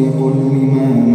بظلم ما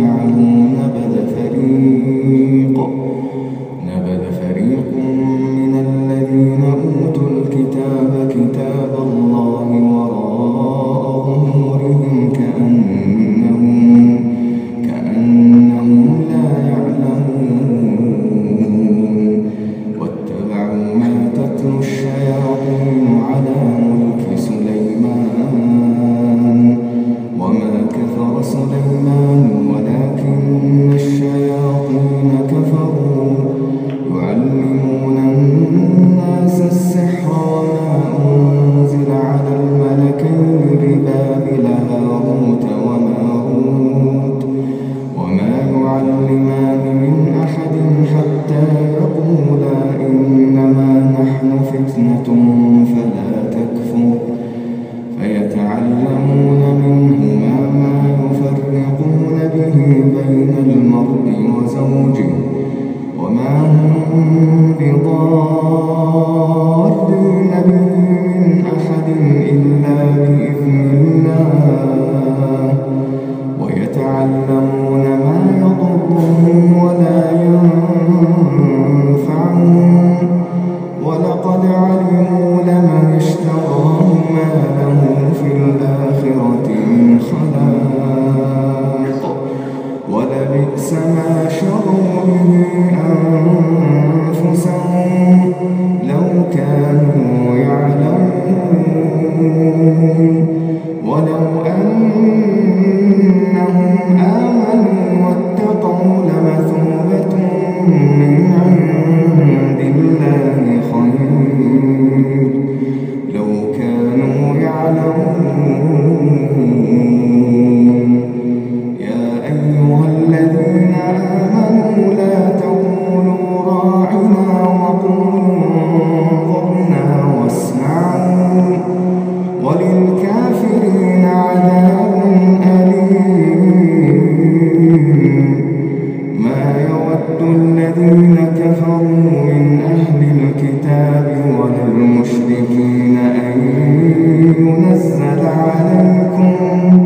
السماء شرر يزهد عليكم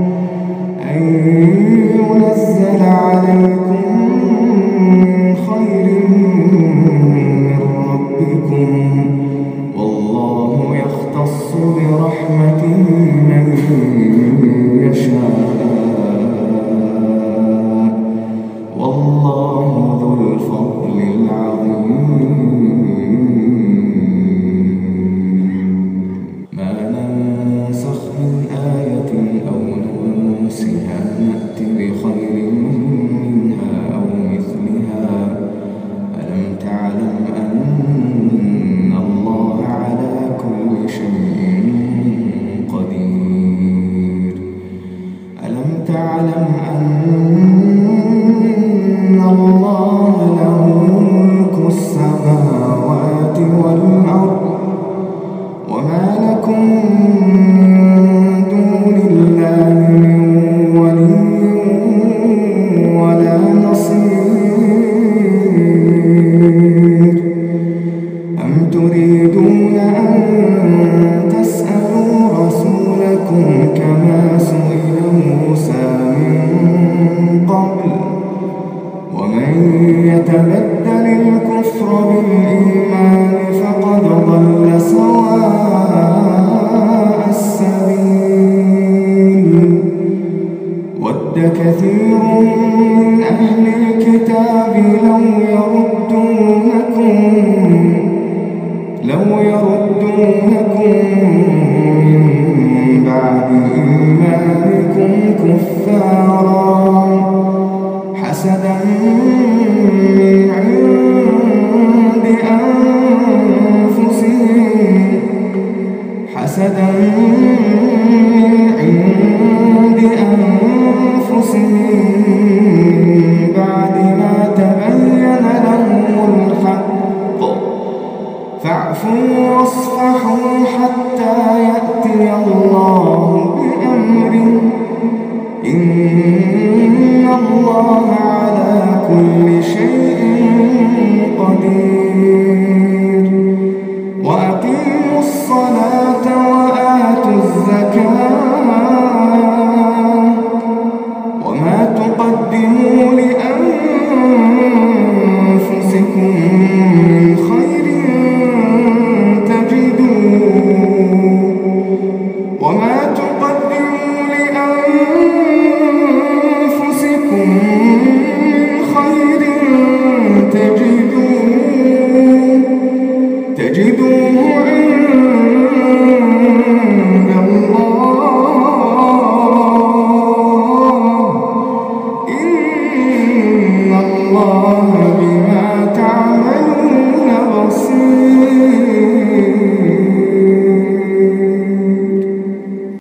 يردونكم لو يردونكم من بعد إيمانكم كفارا حسدا